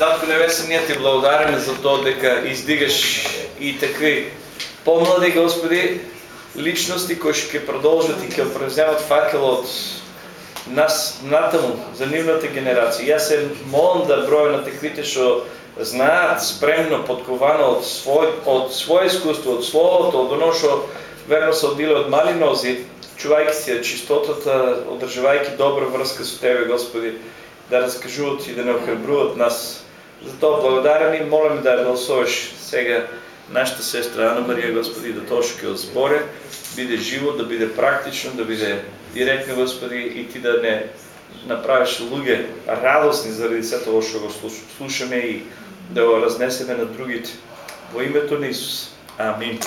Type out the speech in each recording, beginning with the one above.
Татко Небесен, ние ти благодариме за тоа дека издигаш и такви помлади, Господи, личности кои ќе продолжат и ќе превземат факелот нас натаму за нивната генерација. Јас се молам да број на таквите што знаат спремно, подковано од свој од свое искуство, од словото, од оно што верно се одиле од мали нози, чувајќи се чистотата, одржувајќи добра врска со Тебе, Господи, да раскажуваат и да не охрабруват нас. За тоа благодарам и молам да благословиш сега нашата сестра Ана Марија, Господи, да тоа што ќе зборе, биде живо, да биде практично, да биде директно, Господи, и Ти да не направиш луѓе радосни заради сето тоа што го слушаме и да го разнесеме на другите. Во името на Исус. Амин.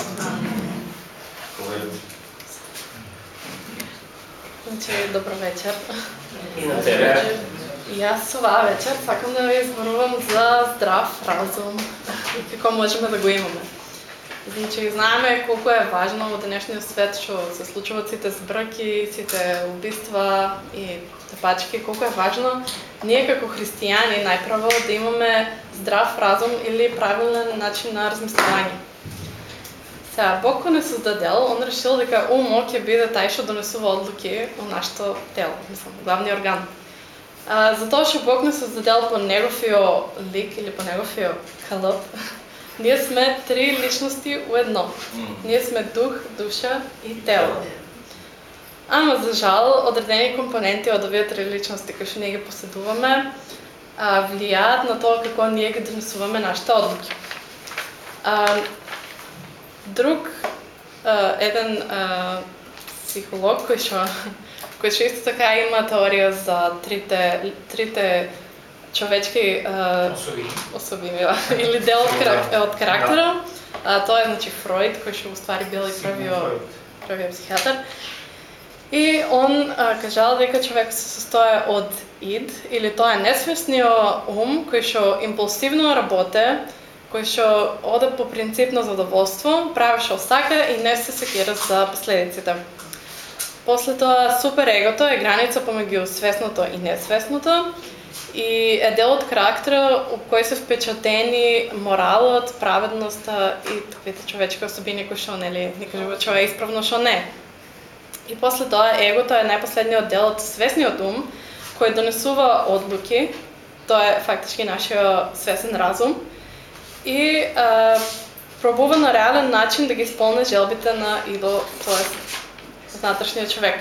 Значи, добро вечер. И на тебе. Јас оваа вечер сакам да ви зборувам за здрав разум и како можеме да го имаме. Значи, знаеме колку е важно во денешниот свет што се случуваат сите збрки, сите убиства и тапачки, колку е важно ние како христијани најправо да имаме здрав разум или правилен начин на размислување. Сега, Бог кој не создадел, он решил дека умо ќе биде тај што донесува одлуки во нашето тело, мислам, главниот орган. А, затоа што Бог не создадел по неговиот лик или по неговиот калоп, Ние сме три личности у едно. Ние сме дух, душа и тело. Ама за жал, одредени компоненти од овие три личности кои што ние ги поседуваме, а, влијаат на тоа како ние ги донесуваме нашите одлуки. А, друг а, еден а, психолог кој што кој што исто така има теорија за трите трите човечки особини, особини или дел од, карак, од карактера. А, тоа е значи Фройд, кој што уствари бил и првиот првиот психијатар. И он а, кажал дека човек се состои од ид или тоа е несвесниот ум кој што импулсивно работе, кој што оде по принцип на задоволство, прави што сака и не се секира за последиците. После тоа супер егото е граница помеѓу свесното и несвесното и е дел од карактера у кој се впечатени моралот, праведноста и таквите човечки особини кои што нели ни кажува што е исправно, што не. И после тоа егото е најпоследниот дел од свесниот ум кој донесува одлуки. Тоа е фактички нашиот свесен разум и е, пробува на реален начин да ги исполни желбите на идол, тоест внатрешниот човек.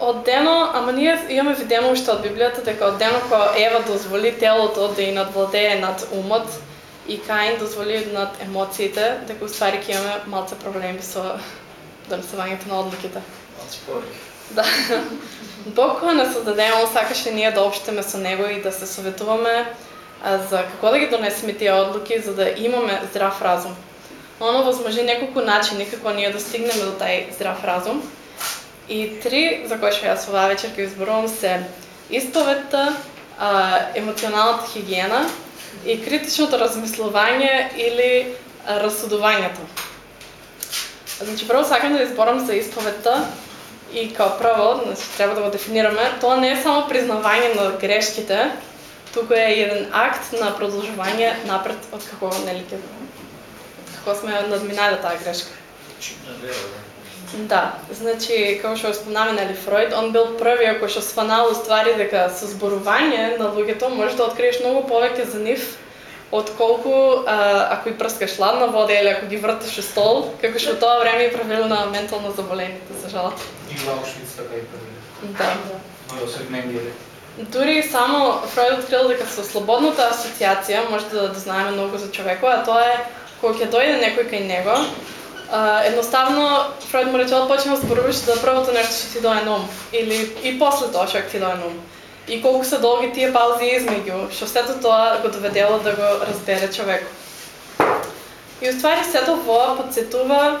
Од дено, ама ние имаме видено уште од Библијата дека од дено кога Ева дозволи телото да ја надвладее над умот и Каин дозволи над емоциите, дека уствари ќе имаме малце проблеми со донесувањето на одлуките. Да. Бог кога не создаде, он сакаше ние да обштеме со него и да се советуваме за како да ги донесеме тие одлуки за да имаме здрав разум. Оно возможи неколку начини како ние да стигнеме до тај здрав разум. И три за кои што јас оваа вечер ќе изборувам се исповедта, емоционалната хигиена и критичното размислување или расудувањето. Значи прво сакам да изборам за исповедта и као прво, значи треба да го дефинираме, тоа не е само признавање на грешките, туку е еден акт на продолжување напред од како нели како сме надминале таа грешка. Да, значи, како што споменали Фройд, он бил првиот кој што сфанал ствари дека со зборување на луѓето можеш да откриеш многу повеќе за нив отколку а, ако и прскаш ладна вода или ако ги врташ у стол, како што тоа време и правило на ментално заболените, за жал. И Глаушвиц така и правило. Да. Но. Дури само Фройд открил дека со слободната асоциација може да, да знаеме многу за човекот, а тоа е кога ќе дојде некој кај него Uh, едноставно Фройд му рече почнеш да зборуваш за првото нешто што ти дое на ум или и после тоа што ти дое на ум. И колку се долги тие паузи измеѓу, што сето тоа го доведело да го разбере човек. И уствари сето воа подсетува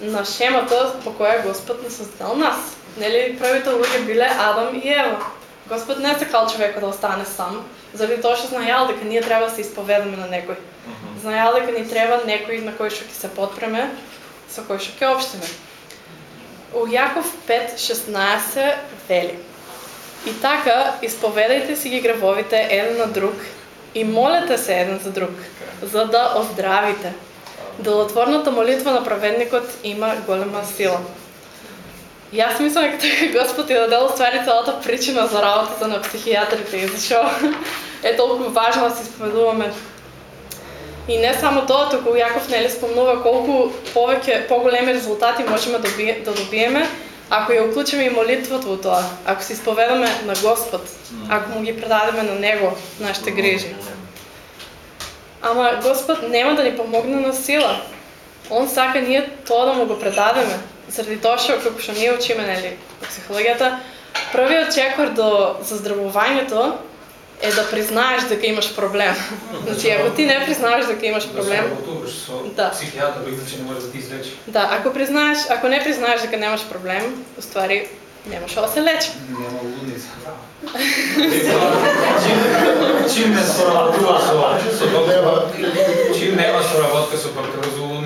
на шемата по која Господ не создал нас. Нели првите луѓе биле Адам и Ева. Господ не сакал човекот да остане сам, заради тоа што знаел дека ние треба да се исповедаме на некој. Знаела дека ни треба некој на кој што ќе се подпреме со кој што ќе обштиме. У Јаков 5.16 вели И така, исповедајте си ги гревовите еден на друг и молете се еден за друг, за да оздравите. Делотворната молитва на праведникот има голема сила. Јас мислам дека така Господ ја да даде ствари целата причина за работата на психијатрите и зашо е толку важно да се исповедуваме. И не само тоа, туку Јаков нели спомнува колку повеќе поголеми резултати можеме да, доби, да добиеме ако ја уклучиме и молитвата во тоа, ако се исповедаме на Господ, ако му ги предадеме на Него нашите грижи. Ама Господ нема да ни помогне на сила. Он сака ние тоа да му го предадеме, заради тоа што како што ние учиме нели психологијата, првиот чекор до заздравувањето е да признаеш дека имаш проблем. Значи, ако ти не признаеш дека имаш проблем, да. психијатар, че не може да ти излечи. Да, ако признаеш, ако не признаеш дека немаш проблем, уствари немаш да се лечи. Нема лудница. Чим не соработува со чим нема соработка со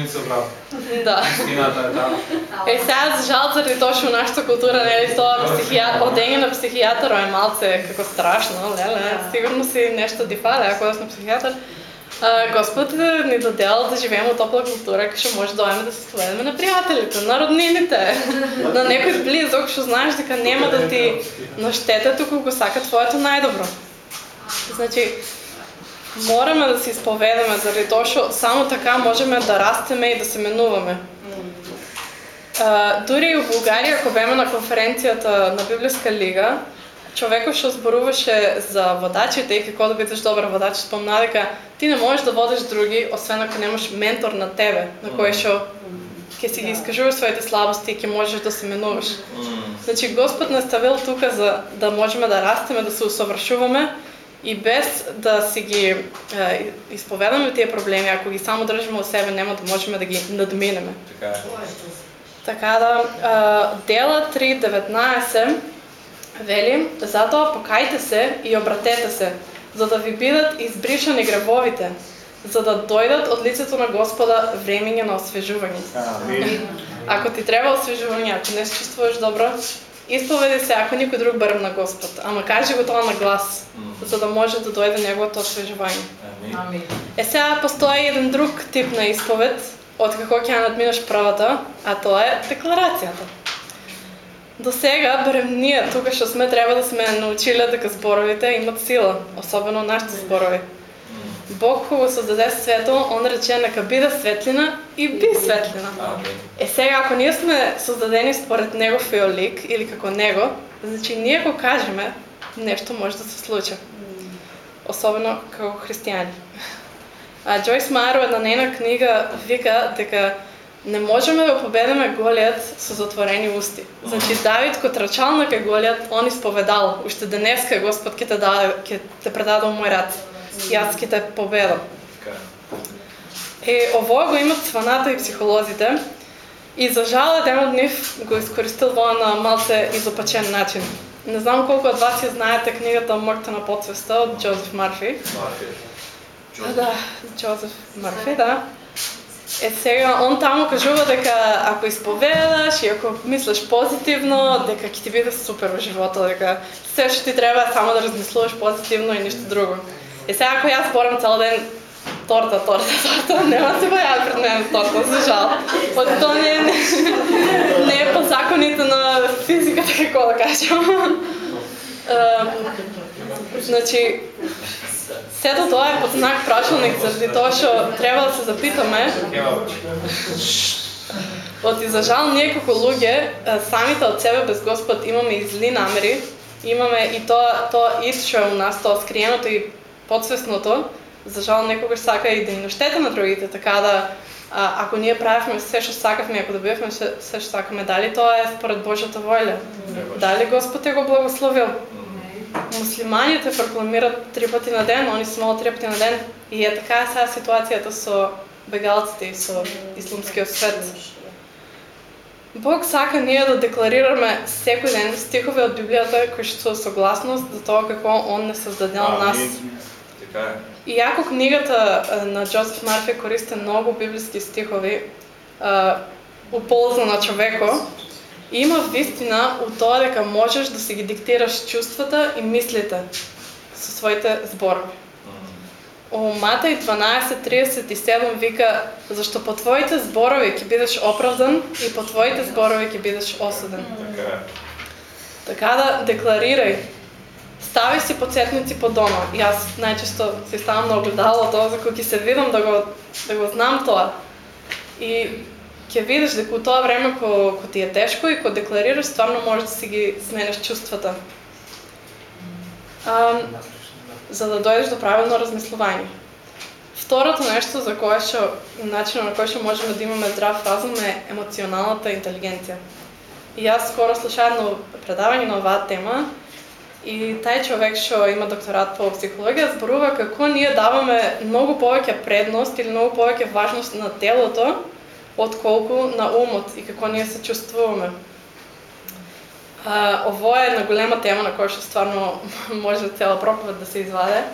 лудница, браво. Да. Истината е таа. Е, сега за жал заради тоа што нашата култура нели тоа психијатар, одење на психијатар е малце како страшно, леле, сигурно си нешто дифале ако јас на психијатар. А, Господ ни дадел да живееме во топла култура, кај што може да одеме да се споvedаме на пријателите, на роднините, на некој близок што знаеш дека нема да ти наштета, туку го сака твоето најдобро. Значи, мораме да се исповедаме заради тоа што само така можеме да растеме и да се менуваме. А, дури и во Бугарија, кога беме на конференцијата на Библиска лига, човекот што зборуваше за водачите и како да бидеш добар водач, спомна дека ти не можеш да водиш други, освен ако немаш ментор на тебе, на кој што ќе си ги искажуваш своите слабости и ќе можеш да се менуваш. Значи Господ не ставил тука за да можеме да растеме, да се усовршуваме и без да си ги е, исповедаме тие проблеми, ако ги само држиме од себе, нема да можеме да ги надминеме. Така е. Така да, е, дела 3.19 вели, затоа покајте се и обратете се, за да ви бидат избришани гребовите, за да дојдат од лицето на Господа времење на освежување. Ако ти треба освежување, ако не се чувствуваш добро, исповеди се ако никој друг барем на Господ, ама кажи го тоа на глас, за да може да дојде неговото освежување. Амин. Е сега постои еден друг тип на исповед, од како ќе надминеш правата, а тоа е декларацијата. До сега, барем ние тука што сме, треба да сме научиле дека зборовите имат сила, особено нашите зборови. Бог кога создаде свето, он рече нека биде светлина и би светлина. Е сега ако ние сме создадени според негов лик или како него, значи ние го кажеме, нешто може да се случи. Особено како христијани. А Джойс Маро една нейна книга вика дека не можеме да победиме Голијат со затворени усти. Значи Давид кој трчал на кај Голијат, он исповедал, уште денеска Господ ќе те даде, ќе те предадам мој рад. Јас ќе те победам. Е, ово го имат сваната и психолозите. И за жал еден од нив го искористил во на малце изопачен начин. Не знам колку од вас ја знаете книгата Мртва на подсвеста од Джозеф Марфи. Марфи. Да, Джозеф Марфи, да. Е сега он таму кажува дека ако исповедаш и ако мислиш позитивно, дека ќе ти биде супер во животот, дека се што ти треба само да размислуваш позитивно и ништо друго. Е сега ако јас борам цел ден торта, торта, торта, нема да се појави пред мене торта, за жал. Од тоа не, не, не е по законите на физиката, како да кажам. значи, Сето тоа е под знак прашалник заради тоа што треба да се запитаме Од и за жал ние како луѓе самите од себе без Господ имаме и зли намери, имаме и тоа тоа ист што е у нас, тоа скриеното и подсвесното, за жал некогаш сака и да ни наштета на другите, така да а, ако ние правевме се што сакавме, ако добивме се, се што сакаме, дали тоа е според Божјата воља? Дали Господ е го благословил? муслиманите прокламират три пати на ден, они се молат три пати на ден и е така сега ситуацијата со бегалците и со исламскиот свет. Бог сака ние да декларираме секој ден стихови од Библијата кои што со согласност за тоа како Он не создадел нас. Така е. И ако книгата на Джозеф Марфи користи многу библиски стихови у полза на човеко, има вистина у тоа дека можеш да си ги диктираш чувствата и мислите со своите зборови. У Матеј 12.37 вика зашто по твоите зборови ќе бидеш оправдан и по твоите зборови ќе бидеш осуден. Така е. Така да декларирај. Стави си подсетници по дома. Јас најчесто се ставам на огледалото за кој ќе се видам да го да го знам тоа. И ќе видиш дека у тоа време ко, ко ти е тешко и ко декларираш стварно можеш да си ги сменеш чувствата. А, за да дојдеш до правилно размислување. Второто нешто за кое што начинот на кој што можеме да имаме здрав разум е емоционалната интелигенција. И јас скоро слушав едно предавање на оваа тема и тај човек што има докторат по психологија зборува како ние даваме многу повеќе предност или многу повеќе важност на телото отколку на умот и како ние се чувствуваме. А, ово е една голема тема на која што стварно може цела проповед да се изваде.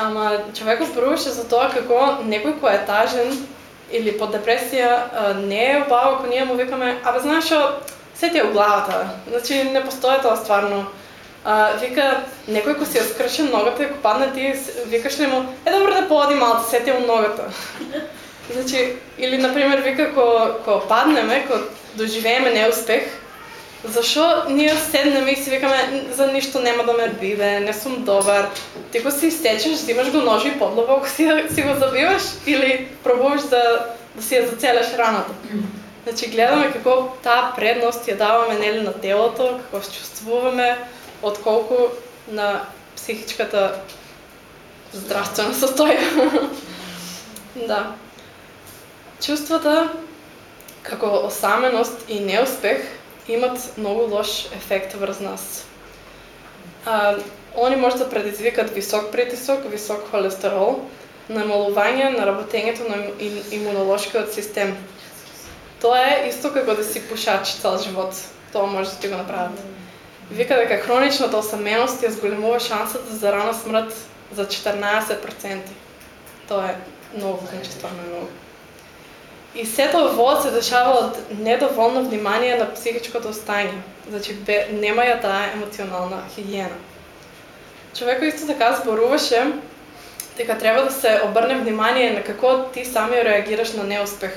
Ама човекот зборуваше за тоа како некој кој е тажен или под депресија не е убаво ако ние му викаме, абе знаеш што, се ти е у главата. Значи не постои тоа стварно. А, вика, некој кој си ја скрши ногата и ако падна ти, викаш ли му, е добро да поди малце, се ти у ногата. Значи, или, например, вика, ко, ко паднеме, ко доживееме неуспех, Зашо ние седнеме и си викаме за ништо нема да ме биде, не сум добар. Ти го си стечеш, взимаш го ножи и подлобок си, си го забиваш или пробуваш да, да си ја зацелеш раната. Значи гледаме како таа предност ја даваме нели на телото, како се чувствуваме, отколку на психичката здравствена состојба. да. Чувствата како осаменост и неуспех имат многу лош ефект врз нас. А, они може да предизвикат висок притисок, висок холестерол, намалување на работењето на имунолошкиот систем. Тоа е исто како да си пушач цел живот. Тоа може да ти го направат. Вика дека хроничната осаменост ја зголемува шансата за рана смрт за 14%. Тоа е многу, значи стварно многу. И сето во се дешава од недоволно внимание на психичкото стање. Значи, бе, нема ја таа емоционална хигиена. Човекот исто така зборуваше дека треба да се обрне внимание на како ти сами реагираш на неуспех.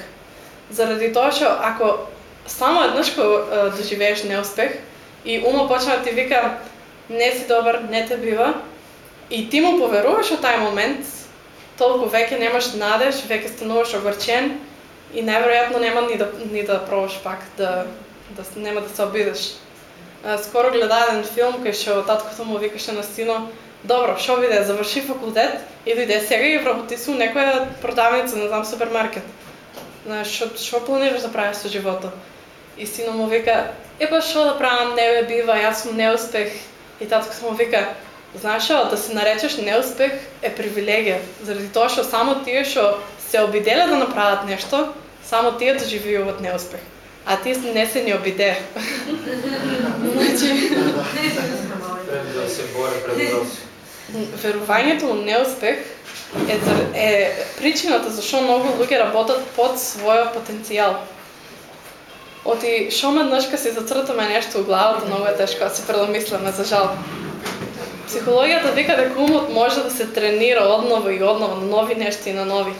Заради тоа што ако само еднаш кога доживееш неуспех и ума почна да ти вика не си добар, не те бива, и ти му поверуваш во тај момент, толку веќе немаш да надеж, веќе стануваш огорчен и најверојатно нема ни да ни да пробаш пак да да нема да се обидеш. скоро гледав еден филм кај што таткото му викаше на сино Добро, шо биде, заврши факултет и дојде сега и вработи се у некоја продавница, не знам, супермаркет. Знаеш, шо, шо планираш да правиш со живото? И сино му вика, е па шо да правам, не бе бива, јас сум неуспех. И таткото му вика, знаеш шо, да се наречеш неуспех е привилегија, заради тоа што само тие што се обиделе да направат нешто, Само тие доживуваат неуспех. А ти не се ни обиде. значи... да се бори пред Верувањето во неуспех е, е причината зашо многу луѓе работат под својот потенцијал. Оти шо ме се зацртаме нешто у главата, многу е тешко да се предомислиме за жал. Психологијата вика дека умот може да се тренира одново и одново на нови нешта и на нови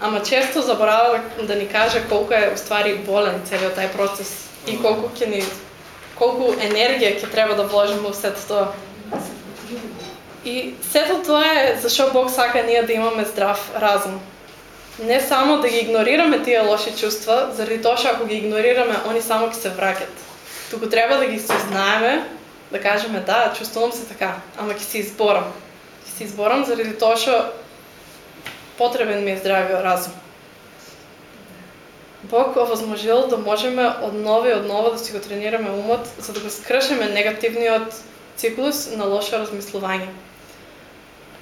ама често заборава да, да ни каже колку е уствари болен целиот тај процес и колку ќе ни колку енергија ќе треба да вложиме во сето тоа. И сето тоа е зашо Бог сака ние да имаме здрав разум. Не само да ги игнорираме тие лоши чувства, заради тоа што ако ги игнорираме, они само ќе се враќат. Туку треба да ги сознаеме, да кажеме да, чувствувам се така, ама ќе се изборам. Ќе се изборам заради тоа што потребен ми е здравиот разум. Бог овозможил да можеме одново и одново да си го тренираме умот, за да го скршеме негативниот циклус на лошо размислување.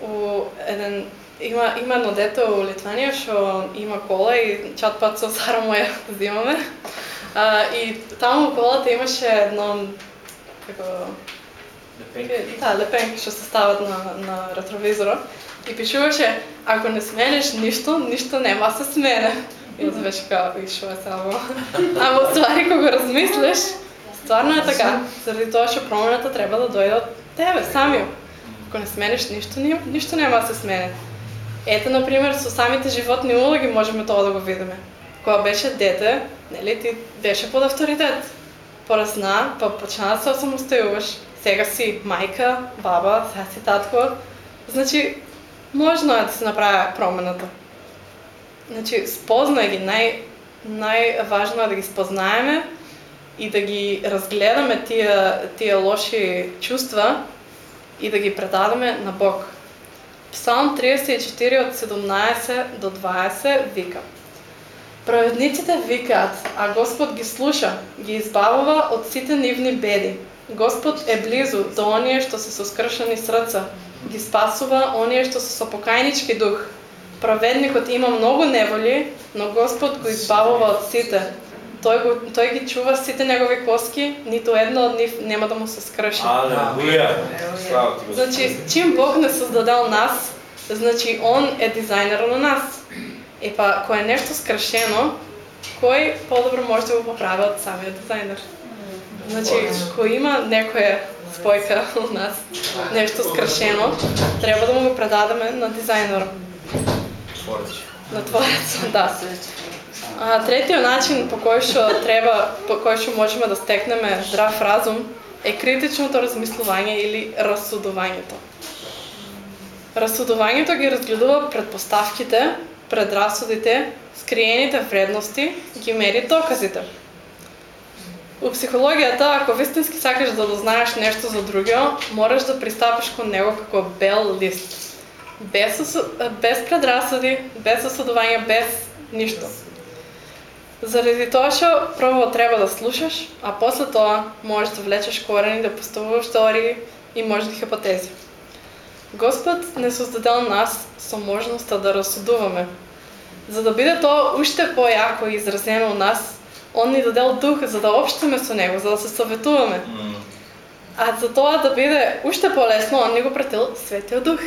У еден има има едно дете у Литванија што има кола и чат пат со Сара моја земаме. А, и таму у колата имаше едно како Лепенки. Да, лепенки што се стават на на ретровизорот. И пишуваше, ако не сменеш ништо, ништо нема се смене. И јас беше као, и шо е само. Ама ствари кога размислиш, стварно е така. Заради тоа што промената треба да дојде од тебе, самиот. Ако не сменеш ништо, ни- ништо нема се смене. Ето, например, со самите животни улоги можеме тоа да го видиме. Кога беше дете, нели, ти беше под авторитет. Поразна, па почна да се осамостојуваш. Сега си мајка, баба, сега си татко. Значи, можно е да се направи промената. Значи, спознај ги, нај, најважно е да ги спознаеме и да ги разгледаме тие, тие лоши чувства и да ги предадеме на Бог. Псалм 34 од 17 до 20 вика Праведниците викаат, а Господ ги слуша, ги избавува од сите нивни беди. Господ е близу до оние што се со скршени срца, ги спасува оние што се со покајнички дух. Праведникот има многу неволи, но Господ го избавува од сите. Тој, го, тој ги чува сите негови коски, ниту едно од нив нема да му се скрши. Алелуја. Слава ти Господи. Значи, чим Бог не создадел нас, значи Он е дизајнер на нас. И па, кој е нешто скршено, кој подобро може да го поправи од самиот дизајнер? Значи, кој има некоја спојка у нас, нешто скршено, треба да му го предадеме на дизајнерот, на творецот, да. А, третиот начин по кој што треба, по кој што можеме да стекнеме здрав разум е критичното размислување или расудувањето. Расудувањето ги разгледува предпоставките, предрасудите, скриените вредности, ги мери доказите. У психологијата, ако вистински сакаш да дознаеш нешто за другиот, мораш да пристапиш кон него како бел лист. Без, осу- без предрасуди, без осудување, без ништо. Заради тоа што прво треба да слушаш, а после тоа можеш да влечеш корени, да поставуваш теории и можни хипотези. Господ не создадел нас со можноста да расудуваме. За да биде тоа уште појако изразено у нас, Он ни дадел дух за да обштиме со него, за да се советуваме. А за тоа да биде уште полесно, Он ни го пратил Светиот Дух.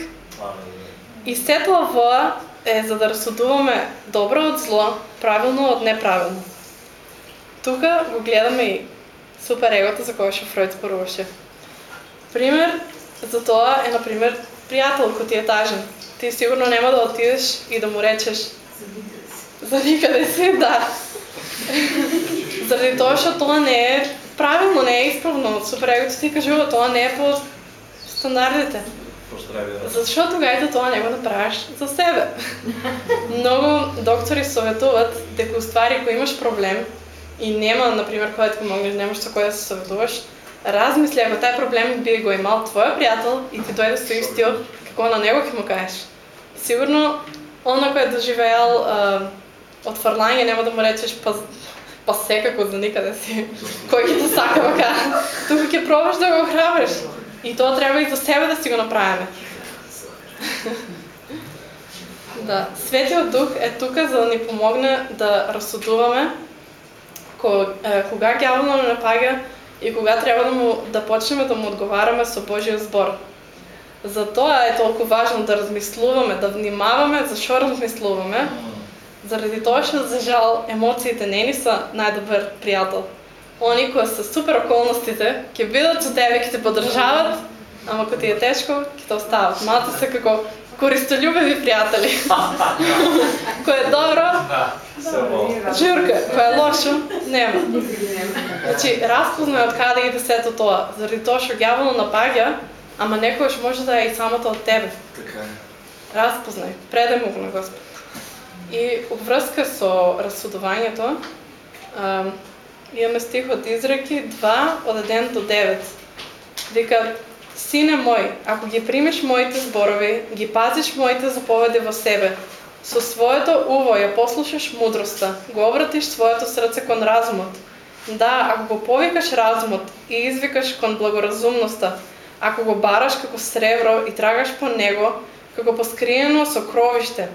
И сето ова е за да расудуваме добро од зло, правилно од неправилно. Тука го гледаме и супер егото за кој што Фройд споруваше. Пример за тоа е, например, пријател кој ти е тажен. Ти сигурно нема да отидеш и да му речеш за никаде си, да. Заради тоа што тоа не е правилно, не е исправно. Супер егото ти кажува, тоа не е по стандардите. Зашо тогава тоа не го направиш за себе? Многу доктори советуваат дека уствари кога имаш проблем и нема, например, кој да ти помогнеш, немаш со кој да се советуваш, размисли ако тај проблем би го имал твој пријател и ти дојде со истиот, како на него ќе му кажеш. Сигурно он ако е доживеал отфрлање, нема да му речеш па па секако за никаде си. Кој ќе те сака вака? Тука ќе пробаш да го храбриш. И тоа треба и за себе да си го направиме. да, Светиот Дух е тука за да ни помогне да расудуваме кога е, кога ѓаволно не напаѓа и кога треба да му да почнеме да му одговараме со Божиот збор. Затоа е толку важно да размислуваме, да внимаваме за што размислуваме, заради тоа што за жал емоциите не ни се најдобар пријател. Они кои се супер околностите ќе бидат со тебе, ќе те поддржават, ама кога ти е тешко, ќе те остават. Малце се како користолюбиви пријатели. Кој е добро, Да. журка, кој е лошо, нема. Значи, распознај од каде иде сето тоа, заради тоа што ѓаволно напаѓа, ама некојаш може да е и самото од тебе. Така е. Распознај, предај му го на Господ. И обврска со расудувањето, а, имаме стих од Изреки 2 од 1 до 9. Вика, Сине мој, ако ги примеш моите зборови, ги пазиш моите заповеди во себе, со своето уво ја послушаш мудроста, го обратиш своето срце кон разумот. Да, ако го повикаш разумот и извикаш кон благоразумноста, ако го бараш како сребро и трагаш по него, како поскриено сокровиште,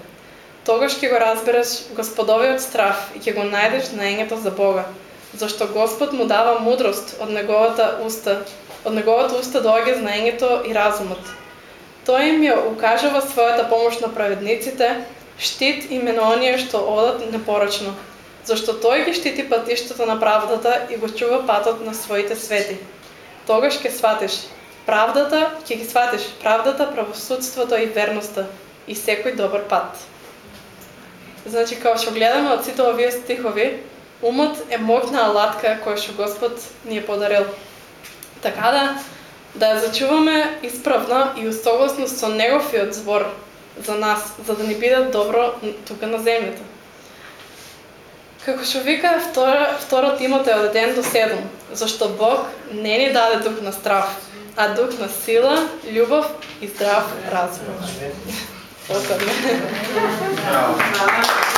тогаш ќе го разбереш Господовиот страф и ќе го најдеш знаењето за Бога. Зашто Господ му дава мудрост од неговата уста, од неговата уста доаѓа знаењето и разумот. Тој им ја укажува својата помош на праведниците, штит име на оние што одат непорочно, зашто тој ги штити патиштата на правдата и го чува патот на своите свети. Тогаш ќе сватиш правдата, ќе ги сватиш правдата, правосудството и верноста и секој добар пат. Значи, као што гледаме од сите овие стихови, умот е моќна алатка која што Господ ни е подарил. Така да, да ја зачуваме исправно и усогласно со Неговиот збор за нас, за да ни биде добро тука на земјата. Како што вика втора, втора Тимотео од 1 до 7, зашто Бог не ни даде дух на страв, а дух на сила, љубов и здрав разум. Браво.